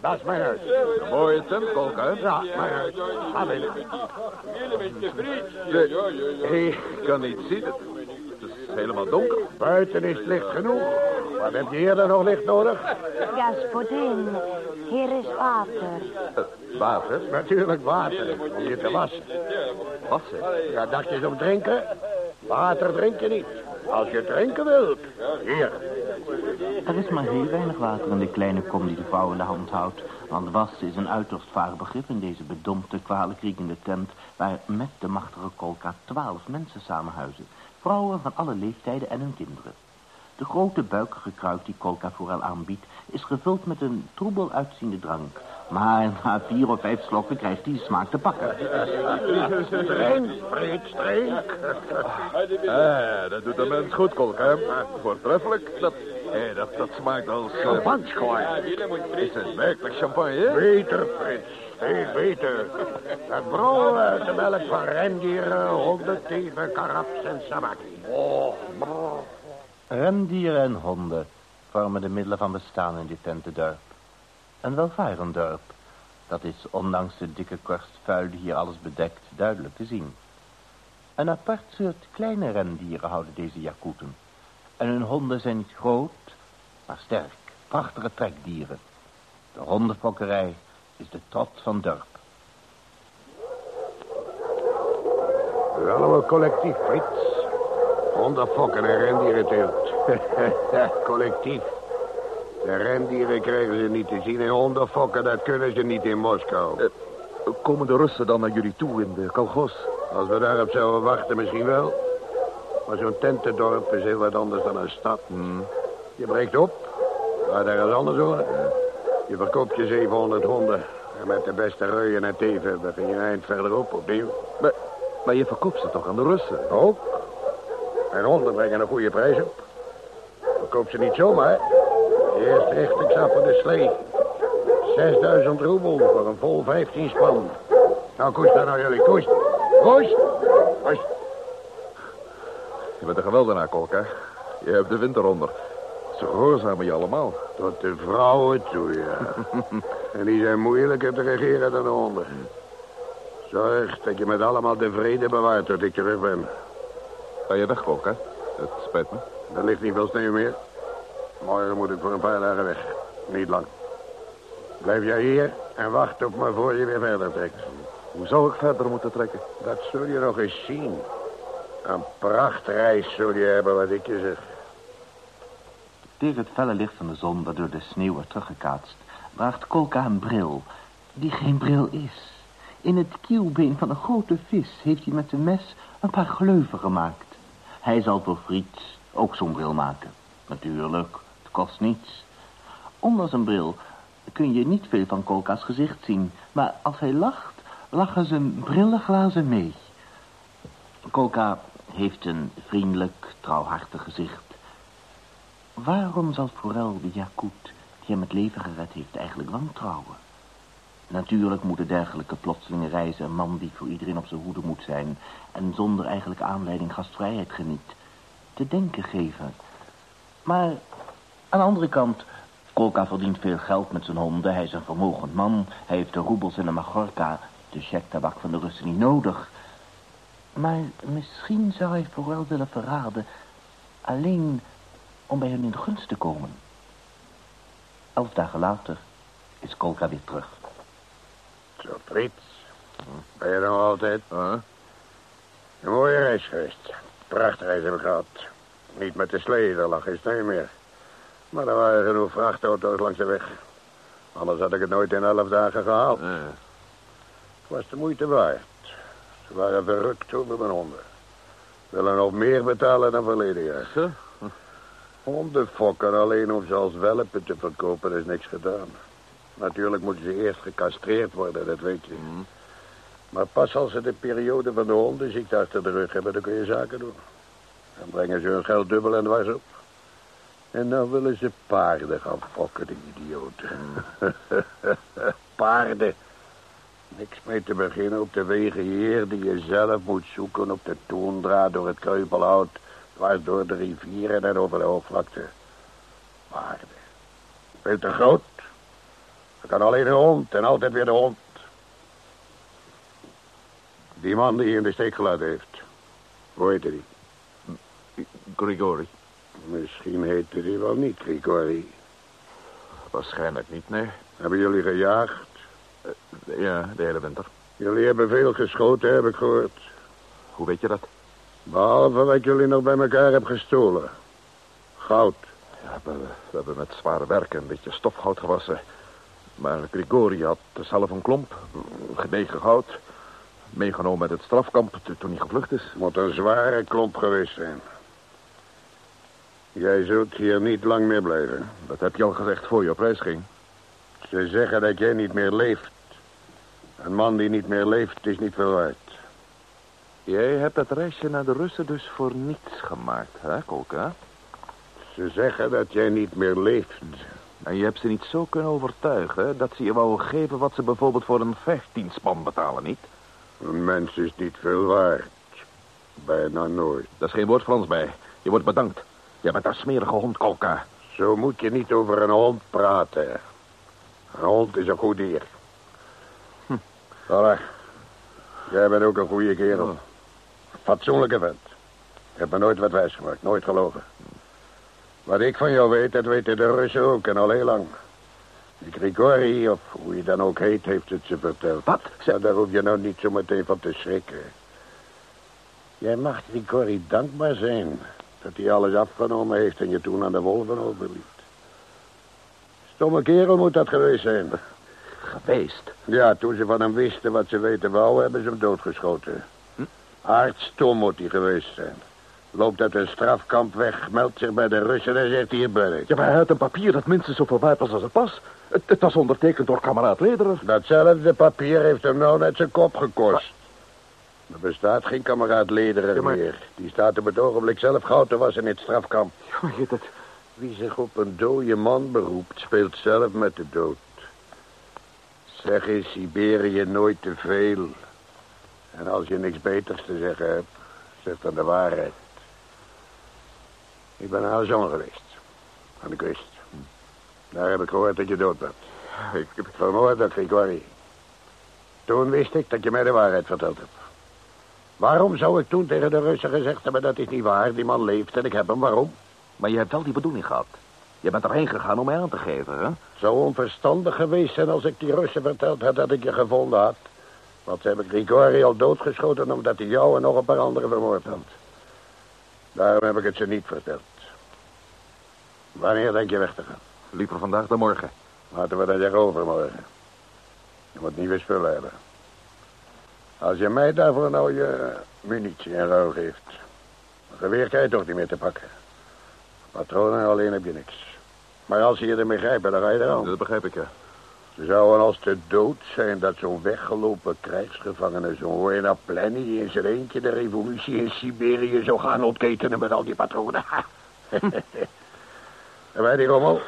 Dat is mijn huis. Een mooie tentkolk, hè? Ja, mijn huis. Ga binnen. Ik kan niet zien. Het is helemaal donker. Buiten is het licht genoeg. Wat heb je hier dan nog licht nodig? Gospodin, hier is water. Water? Natuurlijk water, om je te wassen. Wassen? Ja, dacht je om drinken? Water drink je niet. Als je drinken wilt. Hier. Er is maar heel weinig water in de kleine kom die de vrouw in de hand houdt. Want wassen is een uiterst vaag begrip in deze bedompte, kwalijk riekende tent... waar met de machtige kolka twaalf mensen samenhuizen. Vrouwen van alle leeftijden en hun kinderen. De grote buikige kruik die kolka vooral aanbiedt... is gevuld met een troebel uitziende drank. Maar na vier of vijf slokken krijgt hij de smaak te pakken. Drink, Frits, drink. Eh, dat doet de mens goed, kolk, hè? Voortreffelijk. Dat, eh, dat, dat smaakt als... eh, Champagne. is het werkelijk champagne, hè? Beter, Frits. Veel beter. Het brouwen uit de melk van rendieren, honden, teven, karaps en samaki. Oh. Rendieren en honden vormen de middelen van bestaan in dit tentendorp. Een welvarend dorp. Dat is, ondanks de dikke korst vuil die hier alles bedekt, duidelijk te zien. Een apart soort kleine rendieren houden deze jakoeten. En hun honden zijn niet groot, maar sterk, prachtige trekdieren. De hondenfokkerij is de trots van dorp. Allemaal collectief, Frits. Hondenfokken en rendierenteelt. collectief. De rendieren krijgen ze niet te zien en hondenfokken, dat kunnen ze niet in Moskou. Eh, komen de Russen dan naar jullie toe in de Kalgos? Als we daarop zouden wachten, misschien wel. Maar zo'n tentendorp is heel wat anders dan een stad. Je breekt op, gaat ergens anders hoor. Je verkoopt je 700 honden. En met de beste reuien en teven begin je een eind verderop opnieuw. Maar, maar je verkoopt ze toch aan de Russen? Ook. En honden brengen een goede prijs op. Verkoop ze niet zomaar. Eerst richt ik ze voor de slee. 6000 roebel voor een vol 15 span. Nou, koest daar nou jullie, koest. Koest. Koest. Je bent een geweldenaar, kolk, hè? Je hebt de winter onder. Ze gehoorzamen je allemaal. Tot de vrouwen toe, ja. en die zijn moeilijker te regeren dan de honden. Zorg dat je met allemaal de vrede bewaart tot ik terug ben. Ga je weg, kolk, hè? Het spijt me. Er ligt niet veel sneeuw meer. Morgen moet ik voor een paar dagen weg. Niet lang. Blijf jij hier en wacht op me voor je weer verder trekt. Hoe zou ik verder moeten trekken? Dat zul je nog eens zien. Een prachtreis zul je hebben, wat ik je zeg. Tegen het felle licht van de zon dat door de sneeuw wordt teruggekaatst... bracht Kolka een bril, die geen bril is. In het kielbeen van een grote vis heeft hij met een mes een paar gleuven gemaakt. Hij zal voor Friets ook zo'n bril maken. Natuurlijk, kost niets. Onder zijn bril kun je niet veel van Kolka's gezicht zien... maar als hij lacht, lachen zijn brillenglazen mee. Kolka heeft een vriendelijk, trouwhartig gezicht. Waarom zal Forel de Jakoet, die hem het leven gered heeft, eigenlijk wantrouwen? Natuurlijk moeten dergelijke plotselinge reizen een man die voor iedereen op zijn hoede moet zijn... en zonder eigenlijke aanleiding gastvrijheid geniet, te denken geven. Maar aan de andere kant, Kolka verdient veel geld met zijn honden. Hij is een vermogend man. Hij heeft de roebels en de Magorka, de checktabak van de Russen, niet nodig. Maar misschien zou hij vooral willen verraden... alleen om bij hun in de gunst te komen. Elf dagen later is Kolka weer terug. Zo, Frits. Ben je nog altijd? Huh? Een mooie reis geweest. Prachtreis heb ik gehad. Niet met de slee, daar lag geen sneeuw meer. Maar er waren genoeg vrachtauto's langs de weg. Anders had ik het nooit in elf dagen gehaald. Ja. Het was de moeite waard. Ze waren verrukt over mijn honden. Willen nog meer betalen dan verleden jaar. Hondenfokken alleen om ze als welpen te verkopen is niks gedaan. Natuurlijk moeten ze eerst gecastreerd worden, dat weet je. Maar pas als ze de periode van de hondenziekte achter de rug hebben, dan kun je zaken doen. Dan brengen ze hun geld dubbel en dwars op. En dan willen ze paarden gaan fokken, die idioten. paarden. Niks mee te beginnen op de wegen hier die je zelf moet zoeken op de toendra door het kreupelhout, dwars door de rivieren en over de hoogvlakte. Paarden. Veel te groot, Er kan alleen een hond en altijd weer de hond. Die man die je in de steek gelaten heeft. Hoe heette die? Grigori. Misschien heette die wel niet Grigori. Waarschijnlijk niet, nee. Hebben jullie gejaagd? Ja, de hele winter. Jullie hebben veel geschoten, heb ik gehoord. Hoe weet je dat? Behalve wat jullie nog bij elkaar hebben gestolen. Goud. Ja, we, we hebben met zware werk een beetje stofgoud gewassen. Maar Grigori had zelf een klomp, gedegen goud, meegenomen met het strafkamp to- toen hij gevlucht is. Moet een zware klomp geweest zijn. Jij zult hier niet lang meer blijven. Dat heb je al gezegd voor je op reis ging. Ze zeggen dat jij niet meer leeft. Een man die niet meer leeft is niet veel waard. Jij hebt het reisje naar de Russen dus voor niets gemaakt, hè, Kolka? Ze zeggen dat jij niet meer leeft. En je hebt ze niet zo kunnen overtuigen dat ze je wouden geven wat ze bijvoorbeeld voor een vijftienspan betalen, niet? Een mens is niet veel waard. Bijna nooit. Daar is geen woord Frans bij. Je wordt bedankt. Jij bent een smerige hond, Kolka. Zo moet je niet over een hond praten. Een hond is een goed dier. Hm. Voilà. Jij bent ook een goede kerel. Fatsoenlijke vent. Ik heb me nooit wat wijsgemaakt. Nooit gelogen. Wat ik van jou weet, dat weten de Russen ook en al heel lang. Die Grigori, of hoe je dan ook heet, heeft het ze verteld. Wat? Ja, daar hoef je nou niet zo meteen van te schrikken. Jij mag Grigori dankbaar zijn dat hij alles afgenomen heeft en je toen aan de wolven overliet. Stomme kerel moet dat geweest zijn. Geweest. Ja, toen ze van hem wisten wat ze weten wou, hebben ze hem doodgeschoten. Hm? Aardstom moet hij geweest zijn. Loopt uit een strafkamp weg, meldt zich bij de Russen en zegt hier ben ik. Ja, maar hij had een papier dat minstens zoveel waard was als een pas. Het, het was ondertekend door kameraad Lederer. Datzelfde papier heeft hem nou net zijn kop gekost. Er bestaat geen kameraad Lederer Ja, maar- meer. Die staat op het ogenblik zelf goud te wassen in het strafkamp. Ja, dat... Wie zich op een dode man beroept, speelt zelf met de dood. Zeg in Siberië nooit te veel. En als je niks beters te zeggen hebt, zeg dan de waarheid. Ik ben naar Aljon geweest. Aan de kust. Daar heb ik gehoord dat je dood bent. Ik, ik- Vermoord door Grigori. Toen wist ik dat je mij de waarheid verteld hebt. Waarom zou ik toen tegen de Russen gezegd hebben dat is niet waar? Die man leeft en ik heb hem. Waarom? Maar je hebt wel die bedoeling gehad. Je bent erheen gegaan om mij aan te geven, hè? Zou onverstandig geweest zijn als ik die Russen verteld had dat ik je gevonden had. Want ze hebben Grigori al doodgeschoten omdat hij jou en nog een paar anderen vermoord had. Daarom heb ik het ze niet verteld. Wanneer denk je weg te gaan? Liever vandaag dan morgen. Laten we dat zeggen overmorgen. Je moet nieuwe spullen hebben. Als je mij daarvoor nou je munitie en ruil geeft... geweer krijg je toch niet meer te pakken. Patronen alleen heb je niks. Maar als ze je ermee grijpen, dan ga je er aan. Dat begrijp ik, ja. Ze zouden als te dood zijn dat zo'n weggelopen krijgsgevangene... zo'n Wena Plenny in zijn eentje de revolutie in Siberië zou gaan ontketenen met al die patronen. en wij die rommel.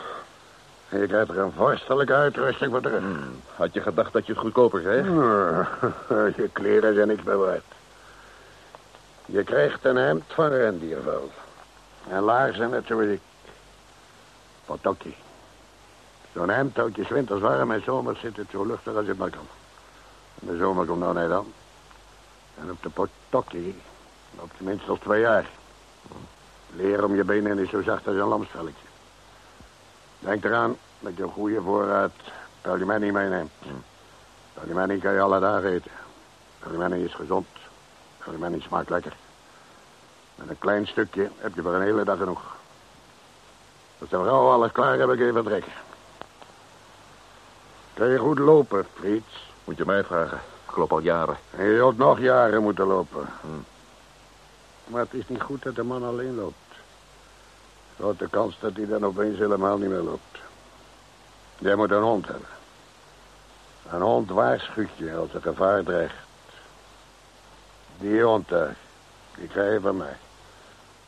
Je krijgt er een vorstelijke uitrusting voor terug. Had je gedacht dat je het goedkoper kreeg? je kleren zijn niks meer waard. Je krijgt een hemd van rendiervel. En laarzen net zoals ik. Potokkie. Zo'n hemd houdt je winters warm en zomers zit het zo luchtig als het maar kan. En de zomer komt nou net dan. En op de potokkie loopt je minstens twee jaar. Leer om je benen is zo zacht als een lamsvelletje. Denk eraan dat je een goede voorraad Pellimeni meeneemt. Pellimeni kan je alle dagen eten. Pellimeni is gezond. Pellimeni smaakt lekker. Met een klein stukje heb je voor een hele dag genoeg. Als de vrouw alles klaar hebben, kun je vertrekken. Kun je goed lopen, Frits? Moet je mij vragen. Ik loop al jaren. En je zult nog jaren moeten lopen. Maar het is niet goed dat de man alleen loopt. Grote kans dat hij dan opeens helemaal niet meer loopt. Jij moet een hond hebben. Een hond waarschuwt je als er gevaar dreigt. Die hond daar, die krijg je van mij.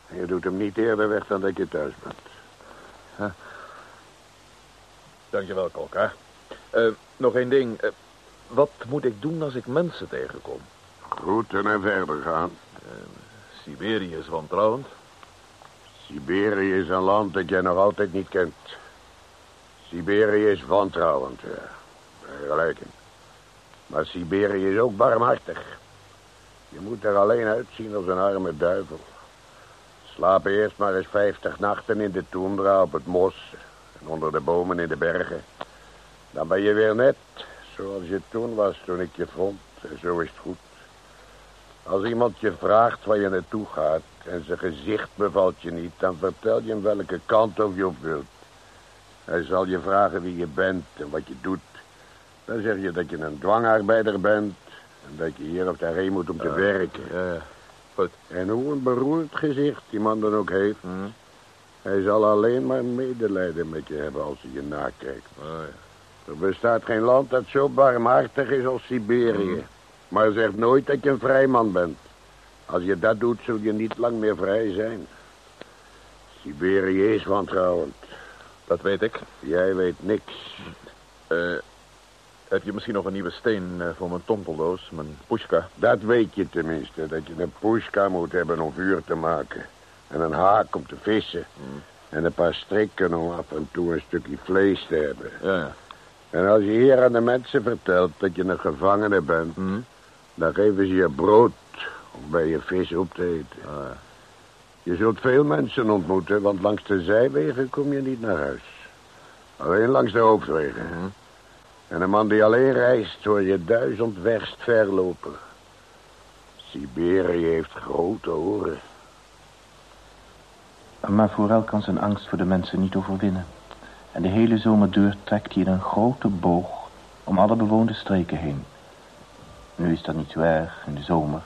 En je doet hem niet eerder weg dan dat je thuis bent. Dankjewel, Kolka. Eh nog één ding. Eh, wat moet ik doen als ik mensen tegenkom? Groeten en verder gaan. Siberië is wantrouwend. Siberië is een land dat jij nog altijd niet kent. Siberië is wantrouwend, ja. Maar Siberië is ook barmhartig. Je moet er alleen uitzien als een arme duivel. Slaap eerst maar eens vijftig nachten in de toendra op het mos... en onder de bomen in de bergen. Dan ben je weer net zoals je toen was toen ik je vond. Zo is het goed. Als iemand je vraagt waar je naartoe gaat... en zijn gezicht bevalt je niet... dan vertel je hem welke kant op je op wilt. Hij zal je vragen wie je bent en wat je doet. Dan zeg je dat je een dwangarbeider bent... en dat je hier of daarheen moet om te werken. Ja, goed. En hoe een beroerd gezicht die man dan ook heeft... Hm. hij zal alleen maar medelijden met je hebben als hij je nakijkt. Oh, ja. Er bestaat geen land dat zo barmhartig is als Siberië. Maar zeg nooit dat je een vrij man bent. Als je dat doet, zul je niet lang meer vrij zijn. Siberië is wantrouwend. Dat weet ik. Jij weet niks. Eh, heb je misschien nog een nieuwe steen eh, voor mijn tonteldoos, mijn pushka? Dat weet je tenminste, dat je een pushka moet hebben om vuur te maken. En een haak om te vissen. En een paar strikken om af en toe een stukje vlees te hebben. Ja, ja. En als je hier aan de mensen vertelt dat je een gevangene bent... Hm. Dan geven ze je brood om bij je vis op te eten. Ah, ja. Je zult veel mensen ontmoeten, want langs de zijwegen kom je niet naar huis. Alleen langs de hoofdwegen. Mhm. En een man die alleen reist, hoor je duizend verst ver lopen. Siberië heeft grote oren. Maar Forel kan zijn angst voor de mensen niet overwinnen. En de hele zomer deur trekt hij in een grote boog om alle bewoonde streken heen. Nu is dat niet zo erg in de zomer,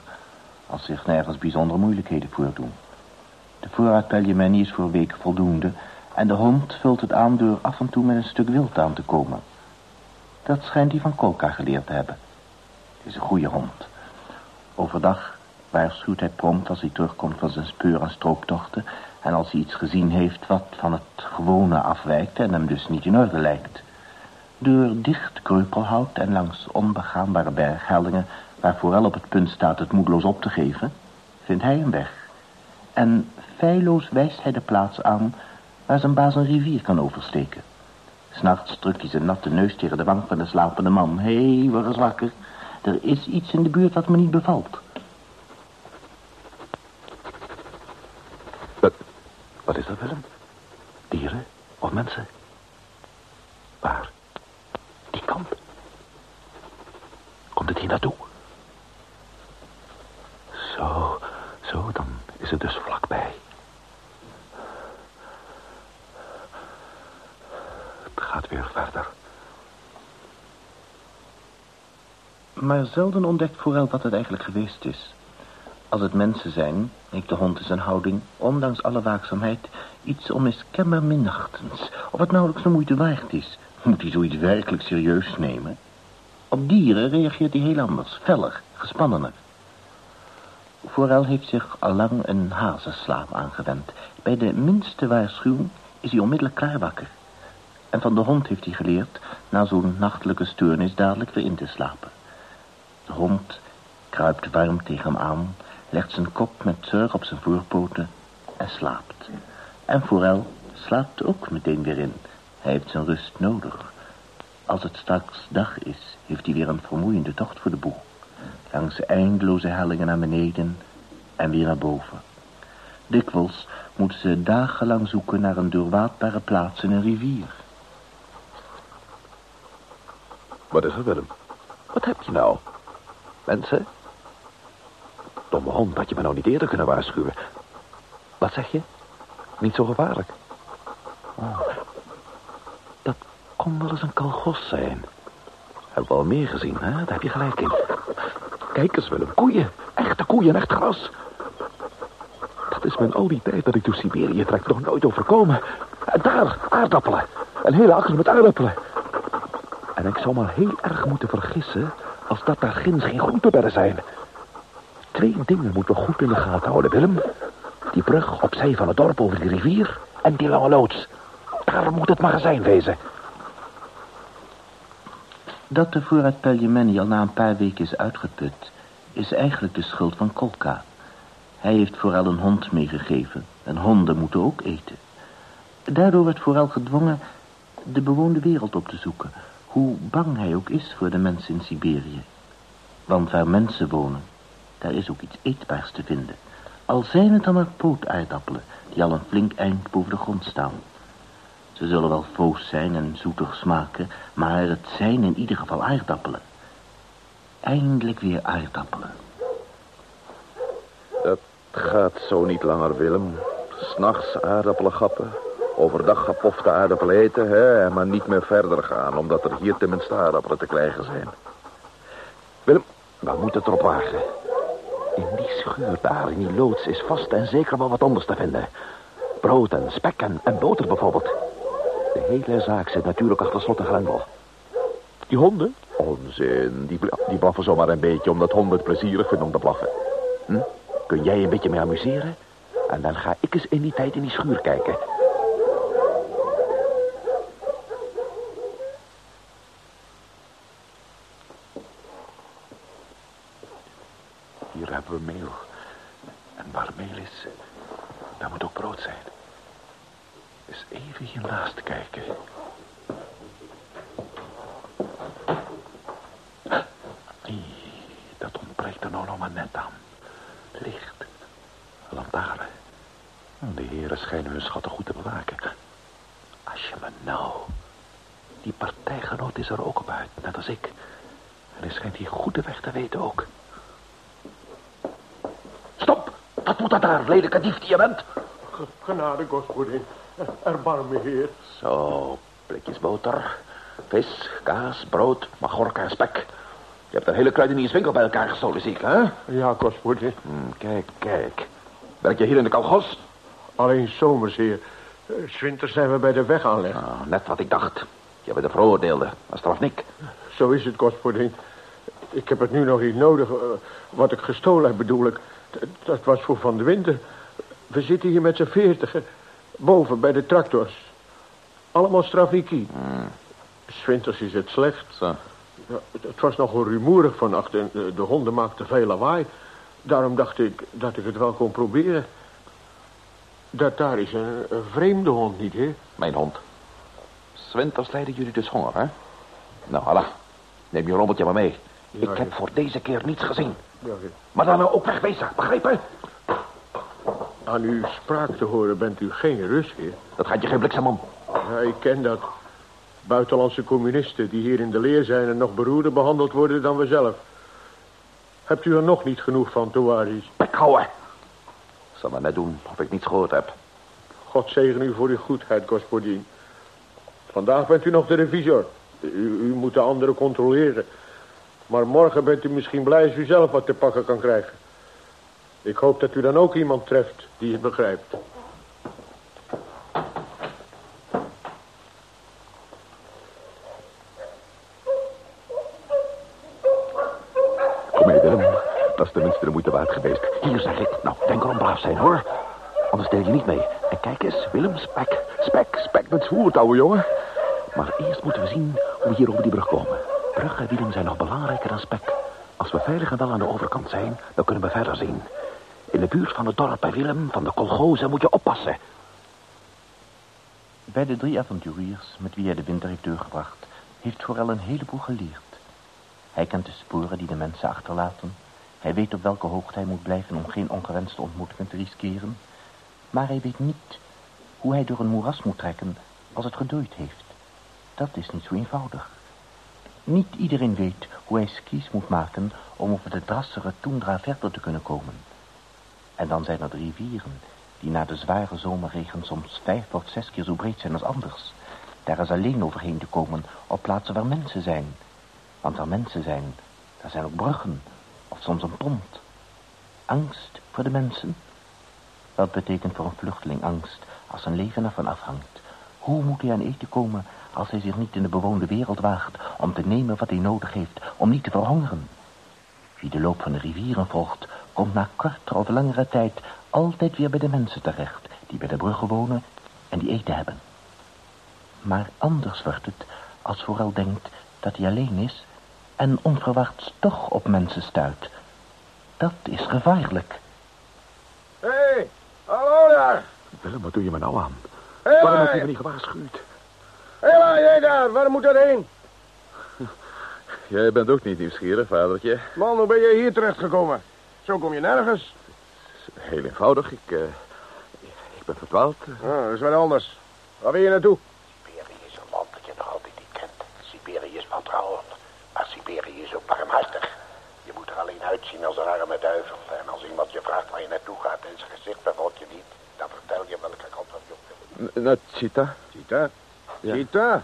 als zich nergens bijzondere moeilijkheden voordoen. De voorraad is voor weken voldoende... en de hond vult het aan door af en toe met een stuk wild aan te komen. Dat schijnt hij van Kolka geleerd te hebben. Het is een goede hond. Overdag waarschuwt hij prompt als hij terugkomt van zijn speur- en strooptochten... en als hij iets gezien heeft wat van het gewone afwijkt en hem dus niet in orde lijkt. Door dicht kreupelhout en langs onbegaanbare berghellingen... waar vooral op het punt staat het moedeloos op te geven... vindt hij een weg. En feilloos wijst hij de plaats aan waar zijn baas een rivier kan oversteken. S'nachts drukt hij zijn natte neus tegen de wang van de slapende man. Hé, hey, word wakker. Er is iets in de buurt dat me niet bevalt. Wat, wat is dat, Willem? Dieren of mensen? Waar? Die kant. Komt het hier naartoe? Zo, zo, dan is het dus vlakbij. Het gaat weer verder. Maar zelden ontdekt Forel wat het eigenlijk geweest is. Als het mensen zijn, heeft de hond in zijn houding, ondanks alle waakzaamheid, iets onmiskenbaar minachtends. Of het nauwelijks de moeite waard is. Moet hij zoiets werkelijk serieus nemen? Op dieren reageert hij heel anders, feller, gespannener. Forel heeft zich allang een hazenslaap aangewend. Bij de minste waarschuwing is hij onmiddellijk klaar wakker. En van de hond heeft hij geleerd, na zo'n nachtelijke steurnis dadelijk weer in te slapen. De hond kruipt warm tegen hem aan, legt zijn kop met zorg op zijn voorpoten en slaapt. En Forel slaapt ook meteen weer in. Hij heeft zijn rust nodig. Als het straks dag is, heeft hij weer een vermoeiende tocht voor de boeg. Langs eindeloze hellingen naar beneden en weer naar boven. Dikwijls moeten ze dagenlang zoeken naar een doorwaadbare plaats in een rivier. Wat is er, Willem? Wat heb je nou? Mensen? Domme hond, had je me nou niet eerder kunnen waarschuwen. Wat zeg je? Niet zo gevaarlijk. Oh, dat kon wel eens een kalgos zijn. Heb wel meer gezien, hè? Daar heb je gelijk in. Kijk eens, Willem, koeien. Echte koeien, echt gras. Dat is me in al die tijd dat ik door Siberië trek nog nooit overkomen. En daar, aardappelen. Een hele akker met aardappelen. En ik zou maar heel erg moeten vergissen... als dat daar ginds geen groentebedden zijn. Twee dingen moeten we goed in de gaten houden, Willem. Die brug opzij van het dorp over die rivier... en die lange loods. Daar moet het magazijn wezen. Dat de voorraad Pellemeni al na een paar weken is uitgeput... is eigenlijk de schuld van Kolka. Hij heeft vooral een hond meegegeven. En honden moeten ook eten. Daardoor werd vooral gedwongen de bewoonde wereld op te zoeken, hoe bang hij ook is voor de mensen in Siberië. Want waar mensen wonen, daar is ook iets eetbaars te vinden. Al zijn het dan maar pootaardappelen, die al een flink eind boven de grond staan. Ze zullen wel foos zijn en zoetig smaken, maar het zijn in ieder geval aardappelen. Eindelijk weer aardappelen. Dat gaat zo niet langer, Willem. S'nachts aardappelen gappen. Overdag gepofte aardappelen eten, hè, maar niet meer verder gaan... omdat er hier tenminste aardappelen te krijgen zijn. Willem, we moeten het erop wagen. In die schuur daar, in die loods, is vast en zeker wel wat anders te vinden. Brood en spek en, en boter bijvoorbeeld. De hele zaak zit natuurlijk achter slot en grendel. Die honden? Onzin, die, die blaffen zomaar een beetje... omdat honden het plezierig vinden om te blaffen. Hm? Kun jij een beetje mee amuseren? En dan ga ik eens in die tijd in die schuur kijken. Hier hebben we meel. En waar meel is, daar moet ook brood zijn. Dus even hiernaast kijken. Dat ontbreekt er nou nog maar net aan. Licht. Lantaarn. De heren schijnen hun schatten goed te bewaken. Als je me nou... Die partijgenoot is er ook op uit, net als ik. En hij schijnt hier goed de weg te weten ook. Stop! Wat moet dat daar, lelijke dief die je bent? Genade, gospodin. Erbarm me, heer. Zo, blikjes boter, vis, kaas, brood, magorka en spek. Je hebt een hele kruidenierswinkel bij elkaar gestolen, zie ik, hè? Ja, gospodin. Hm, kijk, kijk. Werk je hier in de kalgos? Alleen zomers, heer. 's winters zijn we bij de wegaanleg. Nou, net wat ik dacht. Je bent de veroordeelde, dat straf Nick. Zo is het, gospodin. Ik heb het nu nog niet nodig. eh, wat ik gestolen heb, bedoel ik. Dat was voor van de winter. We zitten hier met z'n veertigen. Boven, bij de tractors. Allemaal strafniki. S winters is het slecht. Zo. Ja, het, het was nogal rumoerig vannacht en de, de honden maakten veel lawaai. Daarom dacht ik dat ik het wel kon proberen. Dat daar is een, een vreemde hond niet, hè? Mijn hond. Zwinters leiden jullie dus honger, hè? Nou, Allah. Neem je rommeltje maar mee. Ja, ik heb ja. voor deze keer niets gezien. Maar dan nou ook wegwezen, begrepen? Aan uw spraak te horen bent u geen Rus, heer. Dat gaat je geen bliksem om. Ja, ik ken dat. Buitenlandse communisten die hier in de leer zijn... en nog beroerder behandeld worden dan we zelf. Hebt u er nog niet genoeg van, Toaris? Bek houden. Zal maar net doen of ik niets gehoord heb. God zegen u voor uw goedheid, gospodin. Vandaag bent u nog de revisor. U, u moet de anderen controleren. Maar morgen bent u misschien blij als u zelf wat te pakken kan krijgen. Ik hoop dat u dan ook iemand treft die het begrijpt. Kom mee, Willem. Dat is tenminste de moeite waard geweest. Hier zeg ik. Nou, denk erom braaf zijn, hoor. Anders stel je niet mee. En kijk eens, Willem, spek. Spek, spek met zwoerd, ouwe jongen. Maar eerst moeten we zien hoe we hier over die brug komen. Brug en Willem zijn nog belangrijker dan spek. Als we veilig en wel aan de overkant zijn, dan kunnen we verder zien. In de buurt van het dorp bij Willem, van de kolgozen, moet je oppassen. Bij de drie avonturiers met wie hij de winter heeft doorgebracht... heeft Forel een heleboel geleerd. Hij kent de sporen die de mensen achterlaten. Hij weet op welke hoogte hij moet blijven om geen ongewenste ontmoetingen te riskeren. Maar hij weet niet hoe hij door een moeras moet trekken als het gedooid heeft. Dat is niet zo eenvoudig. Niet iedereen weet hoe hij skis moet maken om over de drassige toendra verder te kunnen komen. En dan zijn er de rivieren, die na de zware zomerregen soms vijf of zes keer zo breed zijn als anders. Daar is alleen overheen te komen op plaatsen waar mensen zijn. Want waar mensen zijn, daar zijn ook bruggen, of soms een pont. Angst voor de mensen? Wat betekent voor een vluchteling angst als zijn leven ervan afhangt? Hoe moet hij aan eten komen als hij zich niet in de bewoonde wereld waagt om te nemen wat hij nodig heeft om niet te verhongeren? Wie de loop van de rivieren volgt, komt na kortere of langere tijd altijd weer bij de mensen terecht, die bij de bruggen wonen en die eten hebben. Maar anders wordt het als vooral denkt dat hij alleen is en onverwachts toch op mensen stuit. Dat is gevaarlijk. Hé, hallo daar. Willem, wat doe je me nou aan? Hé, Waarom heb je me niet gewaarschuwd? Hela, jij daar, waar moet dat heen? Jij bent ook niet nieuwsgierig, vadertje. Man, hoe ben je hier terechtgekomen? Zo kom je nergens. Heel eenvoudig, ik, eh, ik ben verdwaald. Ah, dat is wat anders. Waar wil je naartoe? Siberië is een land dat je nog altijd niet kent. Siberië is vertrouwend, maar Siberië is ook barmhartig. Je moet er alleen uitzien als een arme duivel. En als iemand je vraagt waar je naartoe gaat en zijn gezicht bevalt je niet, dan vertel je welke kant op je op wil. Naar Chita. Chita? Ja. Chita?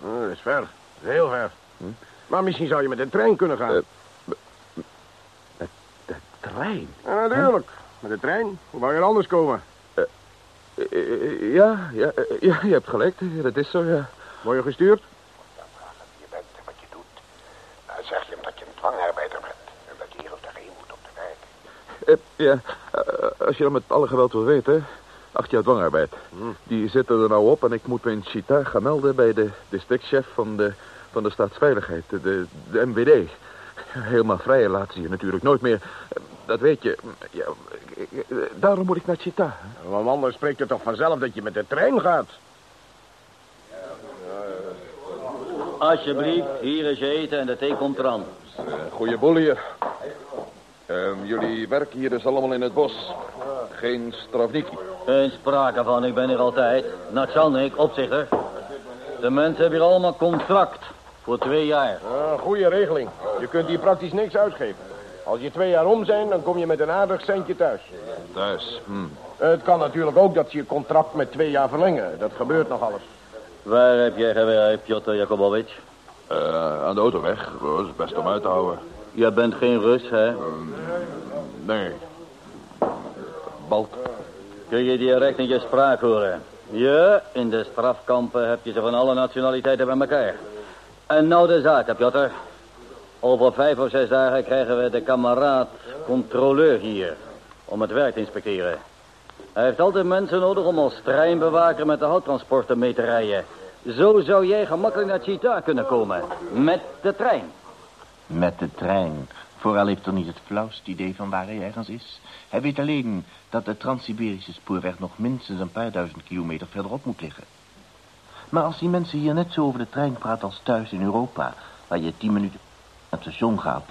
Oh, dat is ver. Heel ver. Maar misschien zou je met de trein kunnen gaan. Eh, trein. ja, natuurlijk. Met de trein. Hoe wou je er anders komen? Eh, eh, Ja, ja, eh, ja, je hebt gelijk. Dat is zo, ja. Word je gestuurd? Je bent en wat je doet. Zeg je hem dat je een dwangarbeider bent. En dat je hier op de heen moet te werken. Eh, ja, eh, als je dan met alle geweld wil weten... Acht jaar dwangarbeid. Die zitten er nou op en ik moet me in Chita gaan melden... bij de districtchef van de, van de staatsveiligheid, de, de, de MWD. Helemaal vrij laten ze je natuurlijk nooit meer. Eh, Dat weet je. Ja, eh, daarom moet ik naar Chita. Want anders spreekt het toch vanzelf dat je met de trein gaat? Alsjeblieft, hier is je eten en de thee komt eraan. Goeie boel hier. Ehm, jullie werken hier dus allemaal in het bos. Geen strafniki. Geen sprake van, ik ben hier altijd. Natsalnik, opzichter. De mensen hebben hier allemaal contract. Voor twee jaar. Ja, goede regeling. Je kunt hier praktisch niks uitgeven. Als je twee jaar om zijn, dan kom je met een aardig centje thuis. Thuis. Hm. Het kan natuurlijk ook dat ze je contract met twee jaar verlengen. Dat gebeurt nog alles. Waar heb jij gewerkt, Piotr Jakobovic? Eh, aan de autoweg. Dat is best om uit te houden. Je bent geen Rus, hè? Nee. Balk. Kun je direct in je spraak horen? Ja, in de strafkampen heb je ze van alle nationaliteiten bij elkaar. En nou de zaak, Piotr. Over vijf of zes dagen krijgen we de kameraad controleur hier. Om het werk te inspecteren. Hij heeft altijd mensen nodig om als treinbewaker met de houttransporten mee te rijden. Zo zou jij gemakkelijk naar Chita kunnen komen. Met de trein. Met de trein. Vooral heeft er niet het flauwste idee van waar hij ergens is. Hij weet alleen dat de Trans-Siberische spoorweg nog minstens een paar duizend kilometer verderop moet liggen. Maar als die mensen hier net zo over de trein praten als thuis in Europa... waar je tien minuten het station gaat...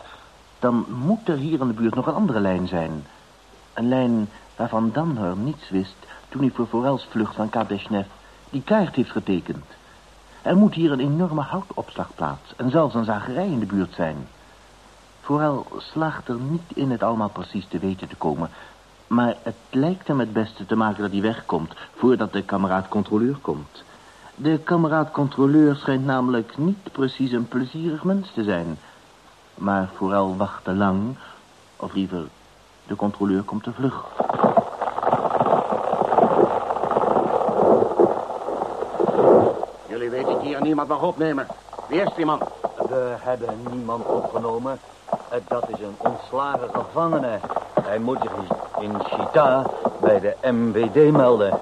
dan moet er hier in de buurt nog een andere lijn zijn. Een lijn waarvan Danher niets wist... toen hij voor Forels vlucht van Kadeshnev die kaart heeft getekend. Er moet hier een enorme houtopslagplaats... en zelfs een zagerij in de buurt zijn... Vooral slaagt er niet in het allemaal precies te weten te komen. Maar het lijkt hem het beste te maken dat hij wegkomt... voordat de kameraad-controleur komt. De kameraad-controleur schijnt namelijk niet precies een plezierig mens te zijn. Maar vooral wacht te lang... of liever, de controleur komt te vlug. Jullie weten dat hier niemand mag opnemen. Wie is die man? We hebben niemand opgenomen. Dat is een ontslagen gevangene. Hij moet zich in Chita bij de MWD melden.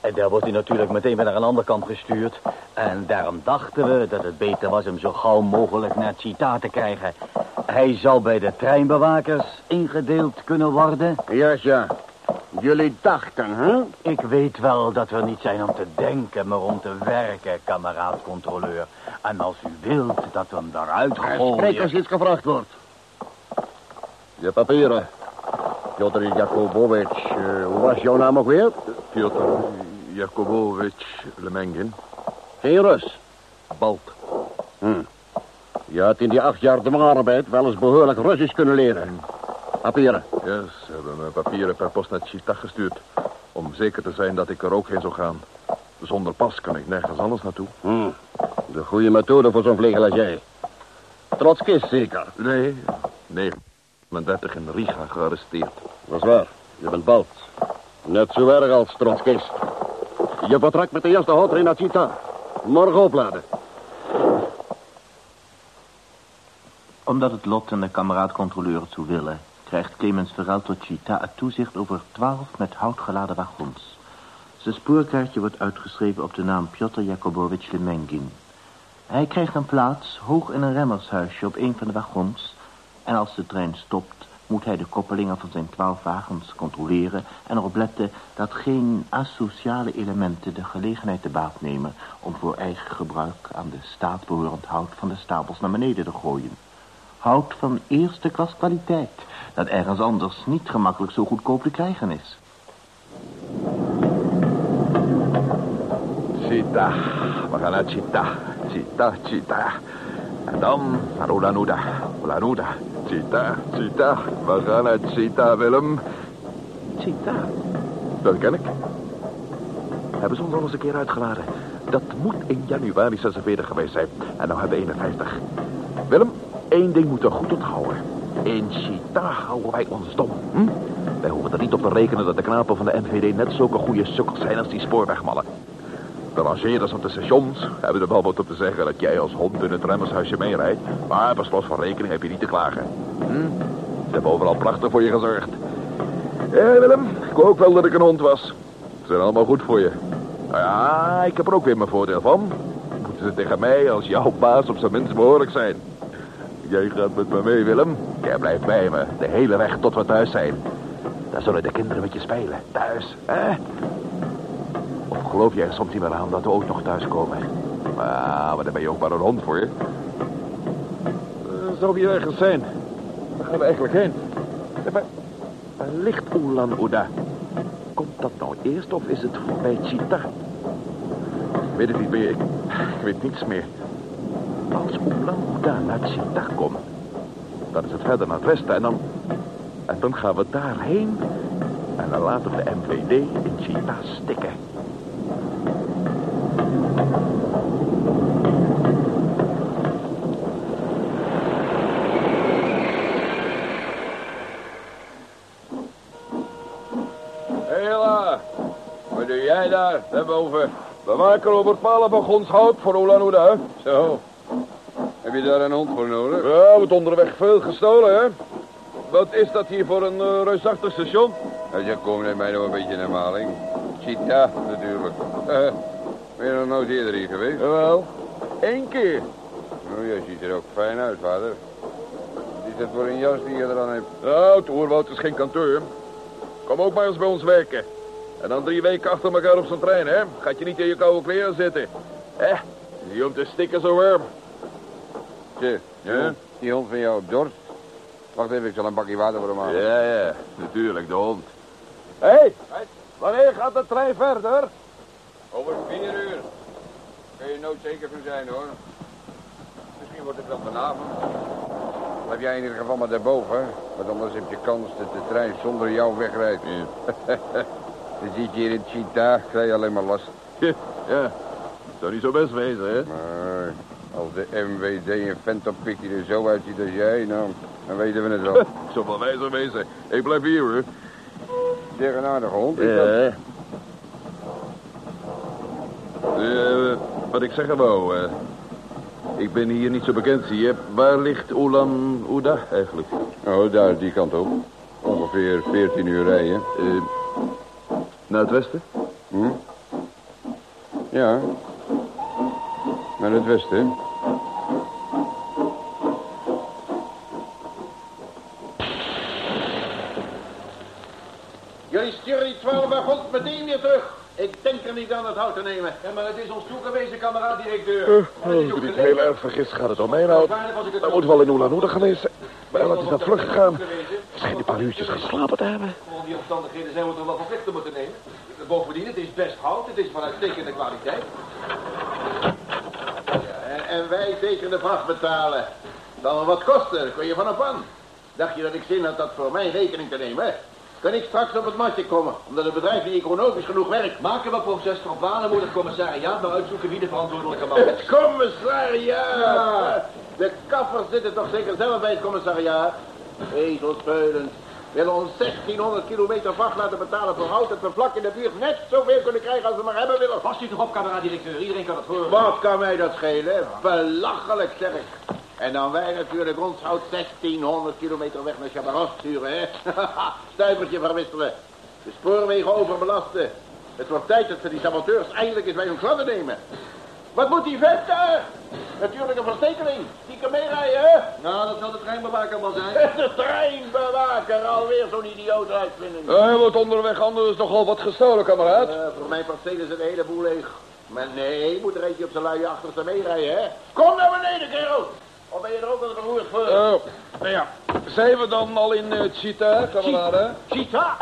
En daar wordt hij natuurlijk meteen weer naar een andere kant gestuurd. En daarom dachten we dat het beter was hem zo gauw mogelijk naar Chita te krijgen. Hij zou bij de treinbewakers ingedeeld kunnen worden. Ja, ja. Jullie dachten, hè? Ik weet wel dat we niet zijn om te denken, maar om te werken, kameraad-controleur. En als u wilt dat we hem daaruit Spreek gooien... als iets gevraagd wordt. Je papieren. Piotr Jakobovic, eh, hoe was jouw naam ook weer? Piotr Jakobovic Lemengin. Geen Rus. Balk. Hm. Je had in die acht jaar dwangarbeid wel eens behoorlijk Russisch kunnen leren. Papieren. Ja, ze hebben mijn papieren per post naar Chita gestuurd. Om zeker te zijn dat ik er ook heen zou gaan. Zonder pas kan ik nergens anders naartoe. Hm. De goede methode voor zo'n vlegel als jij. Trotskist zeker. Nee, 39 in Riga gearresteerd. Dat is waar. Je bent bald. Net zo erg als Trotskist. Je vertrekt met de eerste houttrein naar Chita. Morgen opladen. Omdat het lot en de kameraad-controleur het zo willen... krijgt Clemens Verhaal tot Chita het toezicht over twaalf met hout geladen wagons. Zijn spoorkaartje wordt uitgeschreven op de naam Piotr Jakobovic Lemengin. Hij krijgt een plaats hoog in een remmershuisje op een van de wagons... en als de trein stopt, moet hij de koppelingen van zijn twaalf wagens controleren... en erop letten dat geen asociale elementen de gelegenheid te baat nemen... om voor eigen gebruik aan de staat behorend hout van de stapels naar beneden te gooien. Hout van eerste klas kwaliteit, dat ergens anders niet gemakkelijk zo goedkoop te krijgen is. Chita. We gaan naar Chita. Chita, Chita. En dan naar Ulanuda. Ulanuda. Chita, Chita. We gaan naar Chita, Willem. Chita. Dat ken ik. Hebben ze ons al eens een keer uitgeladen. Dat moet in januari 46 geweest zijn. En nou hebben we 51. Willem, één ding moeten we goed onthouden. In Chita houden wij ons dom. Hm? Wij hoeven er niet op te rekenen dat de knapen van de NVD net zulke goede sukkels zijn als die spoorwegmallen. De rangeerders op de stations hebben er wel wat op te zeggen dat jij als hond in het remmershuisje meerijdt. Maar per slot van rekening heb je niet te klagen. Hm? Ze hebben overal prachtig voor je gezorgd. Ja, Willem, ik wou ook wel dat ik een hond was. Ze zijn allemaal goed voor je. Nou ja, ik heb er ook weer mijn voordeel van. Moeten ze tegen mij als jouw baas op zijn minst behoorlijk zijn. Jij gaat met me mee, Willem. Jij blijft bij me, de hele weg tot we thuis zijn. Daar zullen de kinderen met je spelen, thuis, hè? Of geloof jij er soms niet meer aan dat we ook nog thuis komen? Ah, maar dan ben je ook maar een hond voor je. Uh, zou hier ergens zijn? Waar gaan we eigenlijk heen? Waar, waar ligt Ulan Uda? Komt dat nou eerst of is het voorbij Chita? Ik weet het niet meer. Ik, ik weet niets meer. Ulan Uda naar komt, dan is het verder naar het westen en dan... En dan gaan we daarheen en dan laten we de MVD in Chita stikken. Hela, wat doe jij daar, daarboven? We maken Robert Palenbegons hout voor Olanuda. Zo. Heb je daar een hond voor nodig? Ja, wordt onderweg veel gestolen, hè? Wat is dat hier voor een uh, reusachtig station? Nou, je komt net mij nog een beetje naar maling. Chita, natuurlijk. Uh, ben je nog nooit eerder hier geweest? Jawel, één keer. Nou, jij ziet er ook fijn uit, vader. Wat is dat voor een jas die je er aan hebt? Nou, het oerwoud is geen kantoor. Kom ook maar eens bij ons werken. En dan drie weken achter elkaar op zo'n trein, hè? Gaat je niet in je koude kleren zitten. Hè? Die om te stikken zo warm. Tje, ja? die hond van jou op dorst. Wacht even, ik zal een bakje water voor hem halen. Ja, ja, natuurlijk, de hond. Hé, hey, wanneer gaat de trein verder? Over vier uur. Kun je nooit zeker van zijn, hoor. Misschien wordt het wel vanavond. Blijf jij in ieder geval maar daarboven, want anders heb je kans dat de trein zonder jou wegrijdt. Ja. Dan zit je hier in Chita, krijg je alleen maar last. Ja, dat zou niet zo best wezen, hè? Maar als de MWD een vent oppikt die er zo uitziet als jij, nou, dan weten we het wel. Zo wel wijzer wezen. Ik blijf hier, hoor. Zeg een aardige hond, is dat? Ja. Eh, wat ik zeggen wou, eh, ik ben hier niet zo bekend, zie je. Waar ligt Ulan Uda eigenlijk? Oh, daar, die kant op. Ongeveer 14 uur rijden. Eh, naar het westen? Hm? Ja. Naar het westen. Jullie sturen die twaalf wagons meteen weer terug. Ik denk er niet aan het hout te nemen. Ja, maar het is ons toegewezen, kameraad-directeur. Als ik niet heel erg vergis, gaat het om mij nou. Dat moet wel in Ulan Uda geweest zijn. Maar wat is dat vlug gegaan? Schijnt een paar uurtjes geslapen te hebben. Onder die omstandigheden zijn we toch wel verplicht moeten nemen. Bovendien, het is best hout. Het is van uitstekende kwaliteit. Wij tegen de vracht betalen. Dan wel wat kosten, kun je vanaf aan. Dacht je dat ik zin had dat voor mijn rekening te nemen? Kan ik straks op het matje komen, omdat het bedrijf niet economisch genoeg werkt? Maken we proces op Wanen moet het commissariaat maar uitzoeken wie de verantwoordelijke man is. Het commissariaat! De kaffers zitten toch zeker zelf bij het commissariaat? Ezelspeulen. Willen ons 1600 kilometer vracht laten betalen voor hout... dat we vlak in de buurt net zoveel kunnen krijgen als we maar hebben willen. Pas u toch op, kameraad-directeur. Iedereen kan het horen. Wat kan mij dat schelen? Belachelijk, zeg ik. En dan wij natuurlijk ons hout 1600 kilometer weg naar Chabaros sturen, hè? Stuivertje verwisselen. De spoorwegen overbelasten. Het wordt tijd dat we die saboteurs eindelijk eens bij hun kladden nemen. Wat moet die vent daar? Natuurlijk een verstekeling. Die kan meerijden, hè? Nou, dat zal de treinbewaker wel zijn. De treinbewaker, alweer zo'n idioot uitvinding. Hij wordt onderweg anders nogal wat gestolen, kameraad. Eh, voor mijn perceel is het hele boel leeg. Maar nee, moet er eentje op zijn luie achterste meerijden, hè? Kom naar beneden, kerel! Of ben je er ook al verroerd voor? Oh, nou ja. Zijn we dan al in uh, Chita, kameraden? Chita!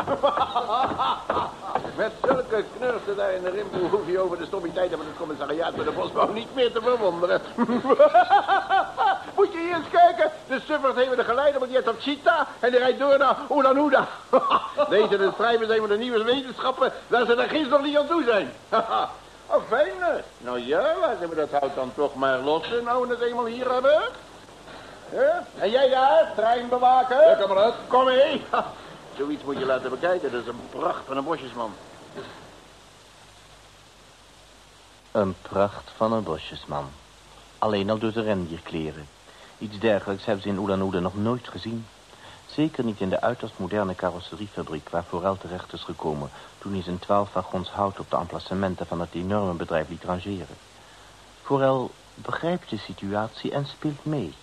Met zulke knursen daar in de rimpel hoef je over de stommiteiten van het commissariaat voor de bosbouw niet meer te verwonderen. Moet je hier eens kijken. De suffers hebben de geleider, maar die heeft op Chita en die rijdt door naar Uda. Deze de strijven zijn van de nieuwe wetenschappen waar ze er gisteren nog niet aan toe zijn. Oh, fijn. Nou ja, laten we dat hout dan toch maar lossen, nou we het eenmaal hier hebben. Ja? En jij daar, treinbewaker? Ja, kameraad. Kom mee. Zoiets moet je laten bekijken. Dat is een pracht van een bosjesman. Een pracht van een bosjesman. Alleen al door de rendierkleren. Iets dergelijks hebben ze in Oelanoude nog nooit gezien. Zeker niet in de uiterst moderne carrosseriefabriek... waar Forel terecht is gekomen... toen hij zijn twaalf wagons hout op de emplacementen van het enorme bedrijf liet rangeren. Forel begrijpt de situatie en speelt mee.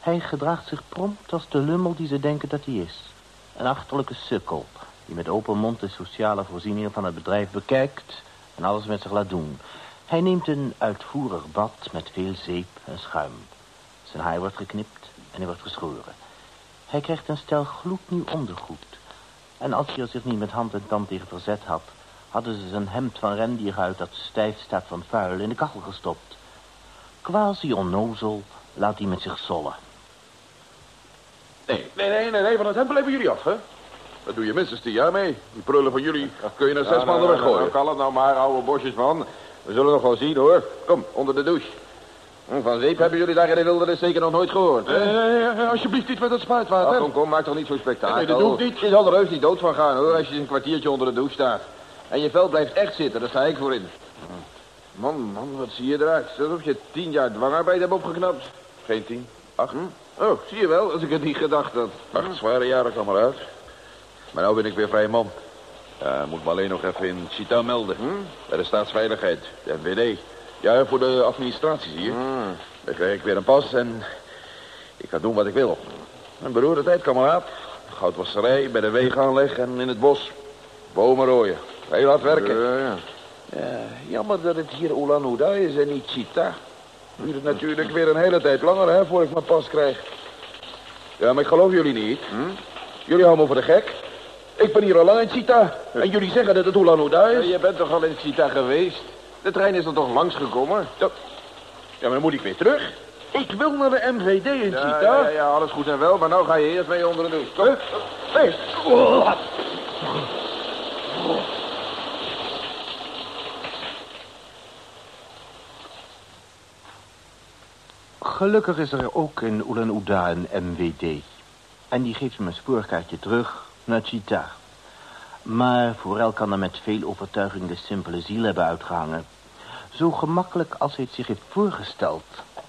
Hij gedraagt zich prompt als de lummel die ze denken dat hij is. Een achterlijke sukkel die met open mond de sociale voorzieningen van het bedrijf bekijkt... en alles met zich laat doen. Hij neemt een uitvoerig bad met veel zeep en schuim. Zijn haar wordt geknipt en hij wordt geschoren. Hij krijgt een stel gloednieuw ondergoed. En als hij er zich niet met hand en tand tegen verzet had... hadden ze zijn hemd van rendierhuid dat stijf staat van vuil in de kachel gestopt. Quasi onnozel laat hij met zich zollen. Nee, nee, nee, nee, nee, van het hemd blijven jullie af, hè? Dat doe je minstens tien jaar mee. Die prullen van jullie kun je na zes maanden weggooien. Nou, kan het nou maar, oude bosjesman. We zullen nog wel zien, hoor. Kom, onder de douche. Hm, Van zeep hebben jullie daar in de wildernis zeker nog nooit gehoord, hè? Eh, eh, alsjeblieft niet met het spuitwater. Ach, kom, kom, maak toch niet zo'n spektakel. Nee, dat doe ik niet. Je zal er heus niet dood van gaan, hoor, als je een kwartiertje onder de douche staat. En je vel blijft echt zitten, daar sta ik voor in. Man, man, wat zie je eruit? Alsof je tien jaar dwangarbeid hebt opgeknapt. Geen tien. Acht. Hm? Oh, zie je wel, als ik het niet gedacht had. Acht zware jaren, kameraad. Maar nou ben ik weer vrij man. Ja, moet me alleen nog even in Chita melden. Hm? Bij de staatsveiligheid, de NWD. Ja, voor de administratie, zie je. Hm. Dan krijg ik weer een pas en ik ga doen wat ik wil. Een beroerde tijd, kameraad. Goudwasserij, bij de wegaanleg en in het bos. Bomen rooien. Heel hard werken. Ja, ja. Ja, jammer dat het hier Ulan Uda is en niet Chita. Duurt het natuurlijk weer een hele tijd langer, hè, voor ik mijn pas krijg. Ja, maar ik geloof jullie niet. Hm? Jullie houden me voor de gek. Ik ben hier al lang in Chita. En jullie zeggen dat het Ulan Uda Ja, is. Je bent toch al in Chita geweest? De trein is er toch langsgekomen? Ja, maar dan moet ik weer terug. Ik wil naar de MVD in Ja, Chita. ja, ja, alles goed en wel, maar nou ga je eerst mee onder de douche. Kom. Huh? Hey. Oh. Gelukkig is er ook in Ulan Uda een MWD. En die geeft hem een spoorkaartje terug naar Chita. Maar Forel kan er met veel overtuiging de simpele ziel hebben uitgehangen. Zo gemakkelijk als hij het zich heeft voorgesteld,